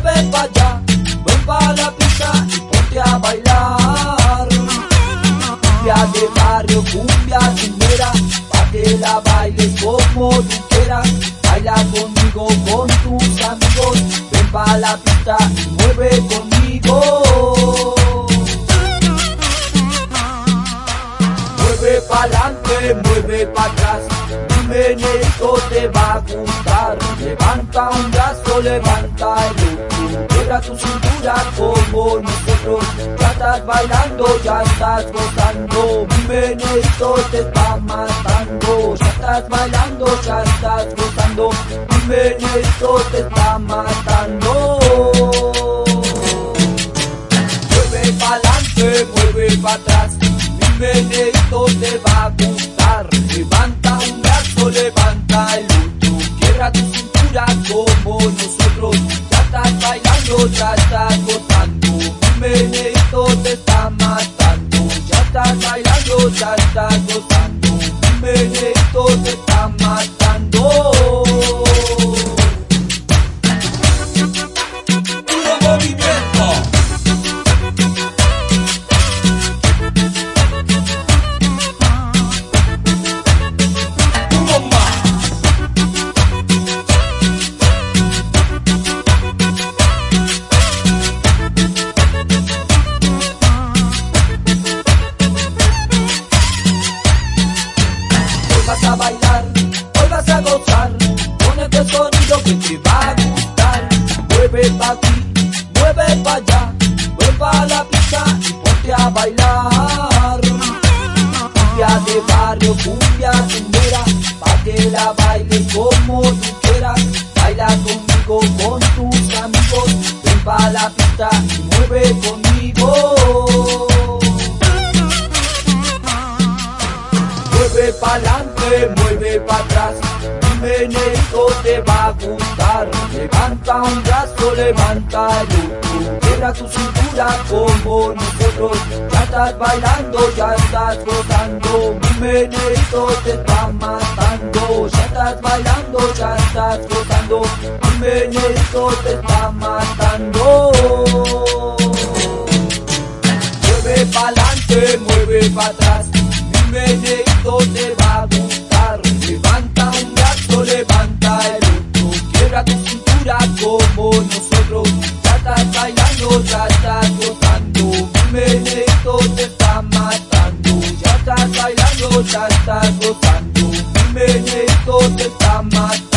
mueve pa' allá, ven pa' la pista y ponte a bailar. Cumbia de barrio, cumbia tumbera, pa' que la bailes como tú. Baila conmigo, con tus amigos, ven pa' la pista y mueve conmigo. Mueve pa'lante, mueve pa' atrás, dime esto te va a gustar. Levanta un brazo, levanta el tu cintura como nosotros. Ya estás bailando, ya estás gozando, dime esto te está matando. Ya estás bailando, ya estás gozando, dime esto te está matando. Mueve pa'lante, mueve pa' atrás, dime esto te va a gustar. Levanta un brazo, levanta el otro, quiebra tu estás bailando, ya estás. Vas a bailar, hoy a gozar con este sonido que te va a gustar. Mueve pa' aquí, mueve pa' allá, mueve pa' la pista y ponte a bailar. Cumbia de barrio, cumbia tumbera, pa' que la bailes como tú quieras. Baila conmigo, con tus amigos, ven pa' la pista y mueve conmigo. Pa'lante, mueve pa' atrás, dime esto te va a gustar. Levanta un brazo, levanta el quiebra tu cintura como nosotros. Ya estás bailando, ya estás gozando, dime esto te está matando. Ya estás bailando, ya estás gozando, dime esto te está matando. Mueve pa'lante, mueve pa' atrás, dime esto te va a gustar. Estás gozando, dime esto te está matando.